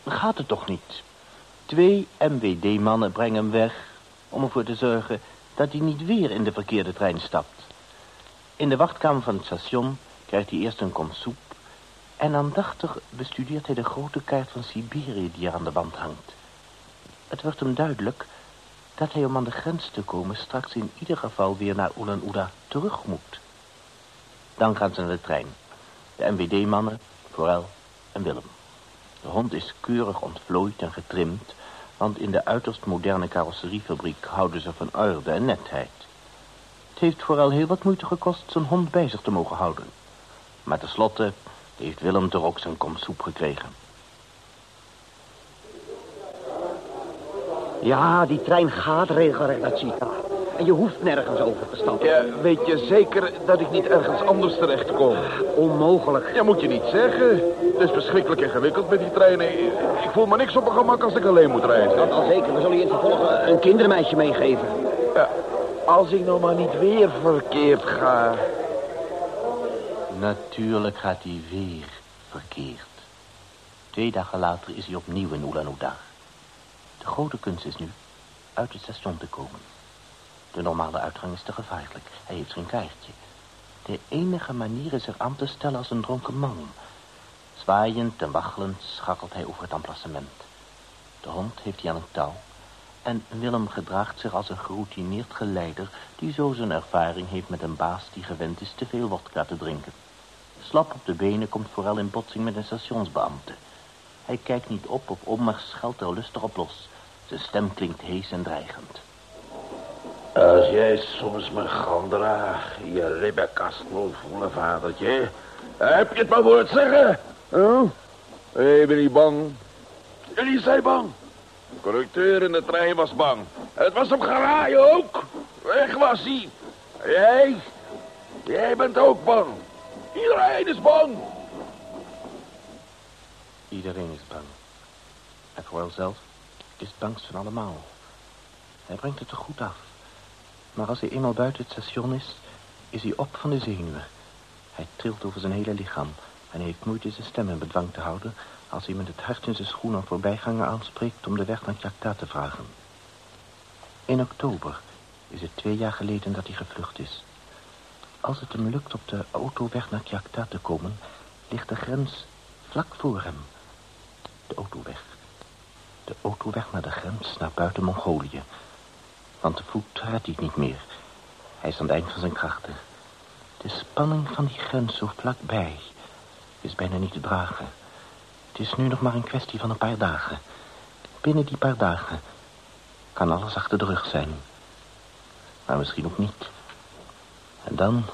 gaat het toch niet. Twee MWD-mannen brengen hem weg om ervoor te zorgen dat hij niet weer in de verkeerde trein stapt. In de wachtkamer van het station krijgt hij eerst een kom soep... en aandachtig bestudeert hij de grote kaart van Siberië die er aan de wand hangt. Het wordt hem duidelijk dat hij om aan de grens te komen... straks in ieder geval weer naar Ulan Uda terug moet. Dan gaan ze naar de trein. De MWD-mannen, Forel en Willem. De hond is keurig ontvlooid en getrimd... want in de uiterst moderne carrosseriefabriek houden ze van orde en netheid. Het heeft vooral heel wat moeite gekost zijn hond bij zich te mogen houden. Maar tenslotte heeft Willem toch ook zijn kom soep gekregen. Ja, die trein gaat regelrecht naar Chita. En je hoeft nergens over te stappen. Ja, weet je zeker dat ik niet ergens anders terecht kom? Onmogelijk. Ja, moet je niet zeggen. Het is verschrikkelijk ingewikkeld met die treinen. Ik voel me niks op mijn gemak als ik alleen moet reizen. Dat al zeker. We zullen je in vervolg eh, een kindermeisje meegeven. Ja, als ik nou maar niet weer verkeerd ga. Natuurlijk gaat hij weer verkeerd. Twee dagen later is hij opnieuw in Ulan Uda. De grote kunst is nu uit het station te komen. De normale uitgang is te gevaarlijk. Hij heeft geen kaartje. De enige manier is er aan te stellen als een dronken man. Zwaaiend en waggelend schakelt hij over het emplacement. De hond heeft hij aan een touw. En Willem gedraagt zich als een geroutineerd geleider... die zo zijn ervaring heeft met een baas die gewend is te veel wodka te drinken. Slap op de benen komt vooral in botsing met een stationsbeambte. Hij kijkt niet op of om, maar schelt er lustig op los. Zijn stem klinkt hees en dreigend. Als jij soms mijn gang draagt, je ribbenkast wil voelen, vadertje... Heb je het maar voor het zeggen? Huh? Ik ben niet bang. Jullie zijn bang. De conducteur in de trein was bang. Het was op geraai ook. Weg was hij. Jij? Jij bent ook bang. Iedereen is bang. Iedereen is bang. En vooral zelf is het van allemaal. Hij brengt het er goed af. Maar als hij eenmaal buiten het station is, is hij op van de zenuwen. Hij trilt over zijn hele lichaam en heeft moeite zijn stem in bedwang te houden... als hij met het hart in zijn schoen een voorbijganger aanspreekt om de weg naar Tjakta te vragen. In oktober is het twee jaar geleden dat hij gevlucht is. Als het hem lukt op de autoweg naar Tjakta te komen... ligt de grens vlak voor hem. De autoweg. De autoweg naar de grens, naar buiten Mongolië. Want te voet redt hij niet meer. Hij is aan het eind van zijn krachten. De spanning van die grens zo vlakbij is bijna niet te dragen. Het is nu nog maar een kwestie van een paar dagen. Binnen die paar dagen kan alles achter de rug zijn. Maar misschien ook niet. En dan...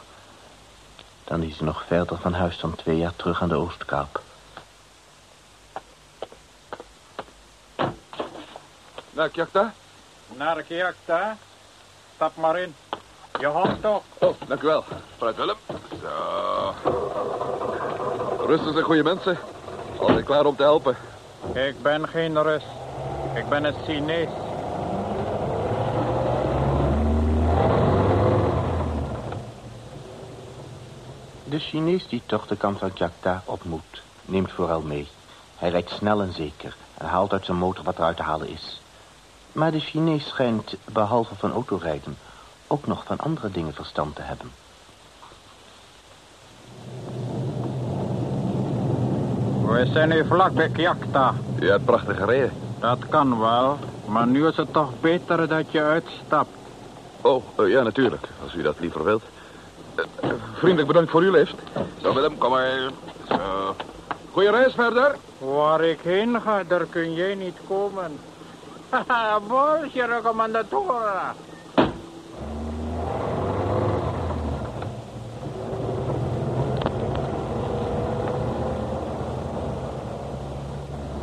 Dan is hij nog verder van huis dan twee jaar terug aan de Oostkaap. Naar Kjakta? Naar Kjakta? Stap maar in. Je hond toch? Oh, dank u wel. Vooruit Willem. Zo. Rustig zijn goede mensen. Altijd klaar om te helpen. Ik ben geen Rus. Ik ben een Chinees. De Chinees die toch de kant van Jakarta op moet, neemt vooral mee. Hij rijdt snel en zeker en haalt uit zijn motor wat eruit te halen is. Maar de Chinees schijnt, behalve van autorijden, ook nog van andere dingen verstand te hebben. We zijn nu vlak bij Kjakta. Je hebt prachtig gereden. Dat kan wel, maar nu is het toch beter dat je uitstapt. Oh, eh, ja, natuurlijk. Als u dat liever wilt. Eh, vriendelijk bedankt voor uw lift. Zo, Willem, kom maar. Zo. Goeie reis verder. Waar ik heen ga, daar kun jij niet komen. Haha, Bolsje, recommandatoren.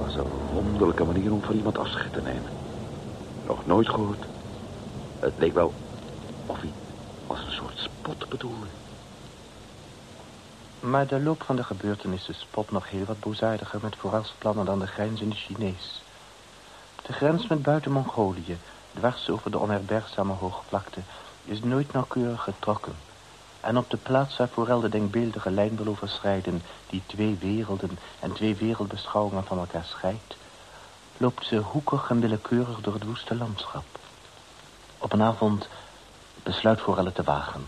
was een wonderlijke manier om van iemand afscheid te nemen. Nog nooit gehoord. Het leek wel of hij als een soort spot bedoelde. Maar de loop van de gebeurtenissen spot nog heel wat boosaardiger met vooralsplannen dan de grens in de Chinees. De grens met buiten Mongolië, dwars over de onherbergzame hoogvlakte, is nooit nauwkeurig getrokken. En op de plaats waar vooral de denkbeeldige lijn wil overschrijden... die twee werelden en twee wereldbeschouwingen van elkaar scheidt... loopt ze hoekig en willekeurig door het woeste landschap. Op een avond besluit het te wagen.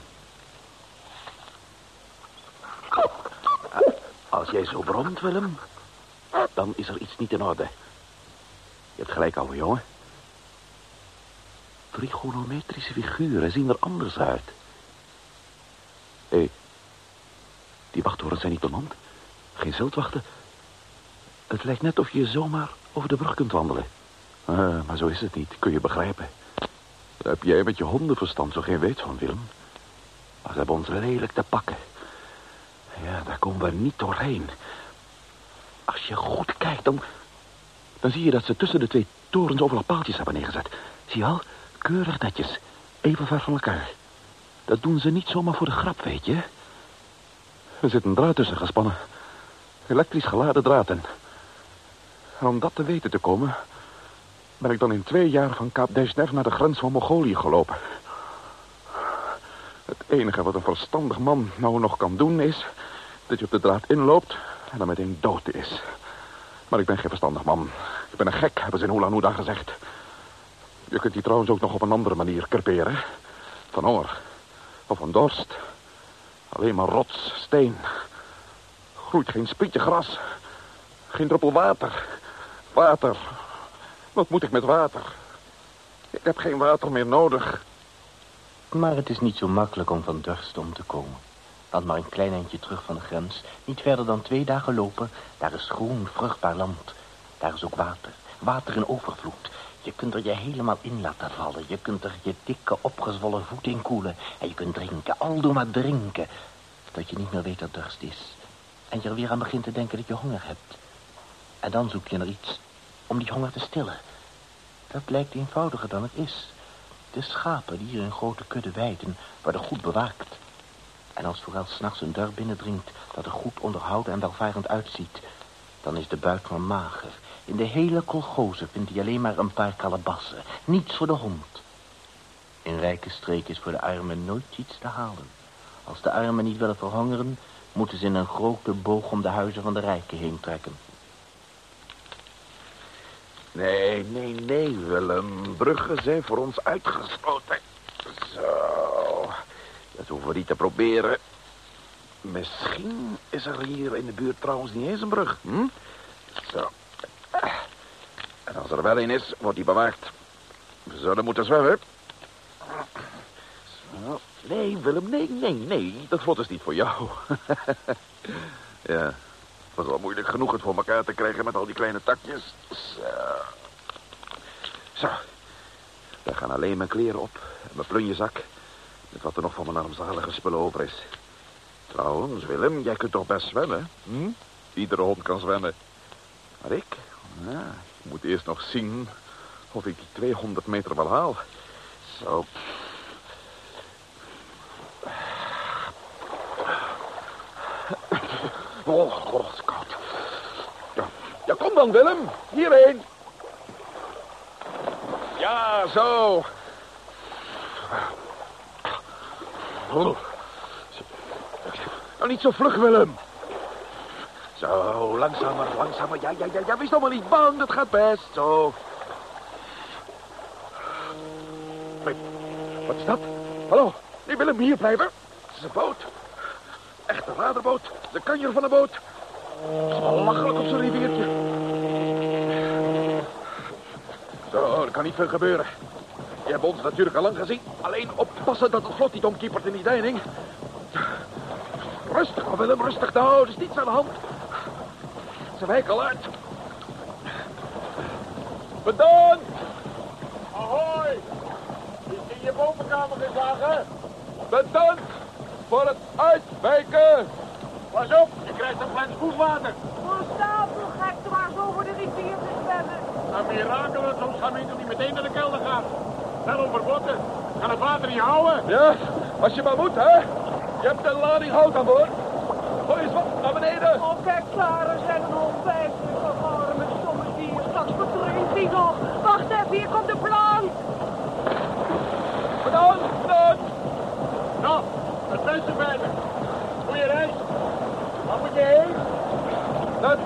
Als jij zo bromt, Willem, dan is er iets niet in orde. Hebt gelijk, ouwe jongen. Trigonometrische figuren zien er anders uit. Hé, die wachttorens zijn niet bemand. Geen ziltwachten. Het lijkt net of je zomaar over de brug kunt wandelen. Uh, maar zo is het niet, kun je begrijpen. Daar heb jij met je hondenverstand zo geen weet van, Willem. Maar ze hebben ons lelijk te pakken. Ja, daar komen we niet doorheen. Als je goed kijkt, dan... dan zie je dat ze tussen de twee torens overal paaltjes hebben neergezet. Zie je wel? Keurig netjes. Even ver van elkaar. Dat doen ze niet zomaar voor de grap, weet je. Er zit een draad tussen gespannen. Elektrisch geladen draad en... om dat te weten te komen... ben ik dan in twee jaar van Kaap Deshnev naar de grens van Mongolië gelopen. Het enige wat een verstandig man nou nog kan doen is... dat je op de draad inloopt en dan meteen dood is. Maar ik ben geen verstandig man. Ik ben een gek, hebben ze in Uda gezegd. Je kunt die trouwens ook nog op een andere manier creperen. Van honger. Of van dorst. Alleen maar rots, steen. Groeit geen sprietje gras. Geen druppel water. Water. Wat moet ik met water? Ik heb geen water meer nodig. Maar het is niet zo makkelijk om van dorst om te komen. Want maar een klein eindje terug van de grens, niet verder dan twee dagen lopen, daar is groen, vruchtbaar land. Daar is ook water, water in overvloed. Je kunt er je helemaal in laten vallen. Je kunt er je dikke, opgezwollen voet in koelen. En je kunt drinken, aldoor maar drinken. Dat je niet meer weet dat dorst is. En je er weer aan begint te denken dat je honger hebt. En dan zoek je naar iets om die honger te stillen. Dat lijkt eenvoudiger dan het is. De schapen die hier in grote kudde weiden, worden goed bewaakt. En als vooral s'nachts een deur binnendringt dat er goed onderhouden en welvarend uitziet... dan is de buik maar mager. In de hele kolgoze vindt hij alleen maar een paar kalebassen. Niets voor de hond. In rijke streken is voor de armen nooit iets te halen. Als de armen niet willen verhongeren... moeten ze in een grote boog om de huizen van de rijken heen trekken. Nee, nee, nee, Willem. Bruggen zijn voor ons uitgesloten. Zo. Hoeven we niet te proberen. Misschien is er hier in de buurt trouwens niet eens een brug. Hm? Zo. En als er wel een is, wordt die bewaakt. We zullen moeten zwemmen. Zo. Nee, Willem, nee, nee, nee. Dat vlot is niet voor jou. ja, het was al moeilijk genoeg het voor elkaar te krijgen met al die kleine takjes. Zo. Zo. Daar gaan alleen mijn kleren op. En mijn plunjezak. Met wat er nog van mijn armzalige spullen over is. Trouwens, Willem, jij kunt toch best zwemmen? Hm? Iedere hond kan zwemmen. Maar ik? Ja, ik moet eerst nog zien of ik die 200 meter wel haal. Zo. Oh, god, koud. Ja, ja, kom dan, Willem. Hierheen. Ja, zo. Nou, niet zo vlug, Willem. Zo, langzamer, langzamer. Ja, ja, ja, ja, wees nog maar niet bang. Dat gaat best. Zo. Wat is dat? Hallo? Nee, Willem, hier blijven. Het is een boot. Echt een vaderboot. De kanjer van de boot. Het is wel lachelijk op zo'n riviertje. Zo, er kan niet veel gebeuren. Je hebt ons natuurlijk al lang gezien. Alleen oppassen dat het vlot niet omkiepert in die deining. Rustig, Willem, rustig. Nou, er is niets aan de hand. Ze wijken al uit. Bedankt! Ahoy! Is in je bovenkamer geslagen? Bedankt voor het uitwijken! Pas op, je krijgt een flens voetwater. Voor stapel gek dwars over de rivier te zwemmen. Een mirakel dat zo'n schamietel niet meteen naar de kelder gaat. Wel overbotten. Kan het water niet houden? Ja, als je maar moet, hè? Je hebt een lading hout aan boord. Gooi eens wat naar beneden. Oh, kijk, Clara, zijn een hond bij gevaren met. Straks verdrinkt die nog. Wacht even, hier komt de plank. Bedankt, bedankt. Nou, het beste verder. Goeie reis. Waar moet je heen? Naar het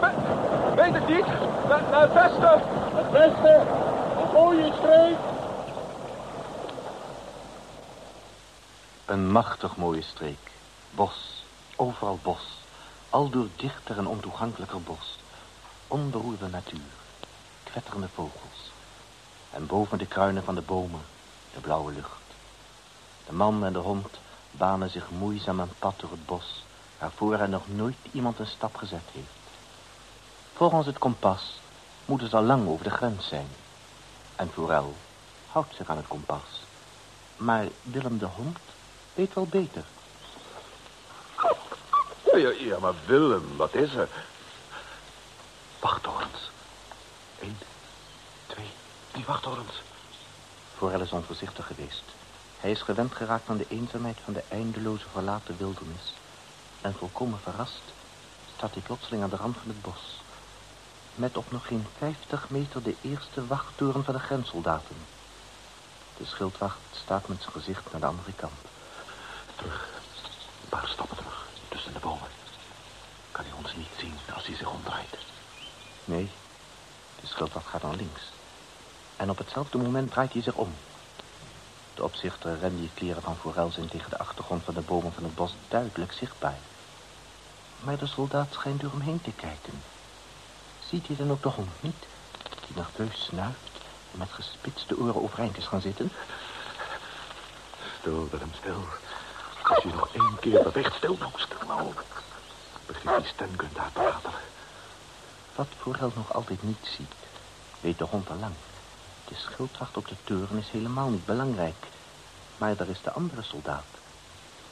Weet ik niet. Naar, naar het westen. Het beste. Een mooie streek. Een machtig mooie streek. Bos, overal bos. Aldoor dichter en ontoegankelijker bos. Onberoerde natuur. Kwetterende vogels. En boven de kruinen van de bomen de blauwe lucht. De man en de hond banen zich moeizaam een pad door het bos... waarvoor er nog nooit iemand een stap gezet heeft. Volgens het kompas moeten ze al lang over de grens zijn. En Forel houdt zich aan het kompas. Maar Willem de hond weet wel beter. Ja, ja, ja, maar Willem, wat is er? Wachttorens. Eén, twee, drie wachttorens. Forel is onvoorzichtig geweest. Hij is gewend geraakt aan de eenzaamheid van de eindeloze verlaten wildernis. En volkomen verrast staat hij plotseling aan de rand van het bos. Met op nog geen vijftig meter de eerste wachttoren van de grenssoldaten. De schildwacht staat met zijn gezicht naar de andere kant. Terug. Een paar stappen terug. Tussen de bomen. Kan hij ons niet zien als hij zich omdraait? Nee, de schildwacht gaat dan links. En op hetzelfde moment draait hij zich om. De opzichter rendierkleren van Forel zijn tegen de achtergrond van de bomen van het bos duidelijk zichtbaar. Maar de soldaat schijnt door hem heen te kijken. Ziet u dan ook de hond niet? Die nerveus snuift en met gespitste oren overeind is gaan zitten? Stil, Willem, stil. Als je nog één keer beweegt, stil nou, stil nou. Begrijp die stem kunt uitpraten. Wat Forel nog altijd niet ziet, weet de hond al lang. De schildwacht op de toren is helemaal niet belangrijk. Maar daar is de andere soldaat.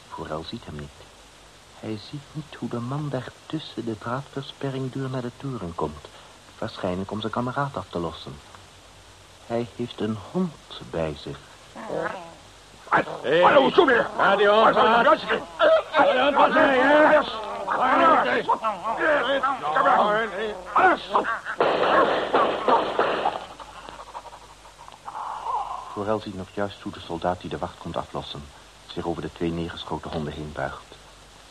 Forel ziet hem niet. Hij ziet niet hoe de man daar tussen de draadversperringdeur naar de toren komt. Waarschijnlijk om zijn kameraad af te lossen. Hij heeft een hond bij zich. Hallo. Ja, die hond. Die hond hè? Forel ziet nog juist hoe de soldaat die de wacht komt aflossen... zich over de twee neergeschoten honden heen buigt.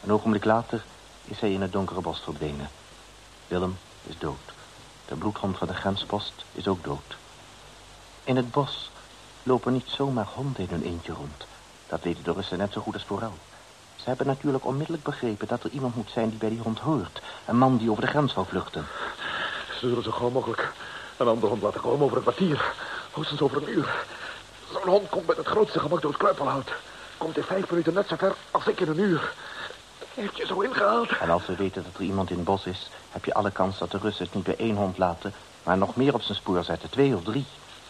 Een ogenblik later is hij in het donkere bos verdwenen. Willem is dood. De bloedhond van de grenspost is ook dood. In het bos lopen niet zomaar honden in hun eentje rond. Dat weten de Russen net zo goed als Forel. Ze hebben natuurlijk onmiddellijk begrepen dat er iemand moet zijn die bij die hond hoort. Een man die over de grens zal vluchten. Ze zullen zo gauw mogelijk een andere hond laten komen over een kwartier. Hoogstens over een uur. Zo'n hond komt met het grootste gemak door het kruipelhout. Komt in vijf minuten net zo ver als ik in een uur. Heeft je zo ingehaald? En als ze weten dat er iemand in het bos is... heb je alle kans dat de Russen het niet bij één hond laten... maar nog meer op zijn spoor zetten, twee of drie.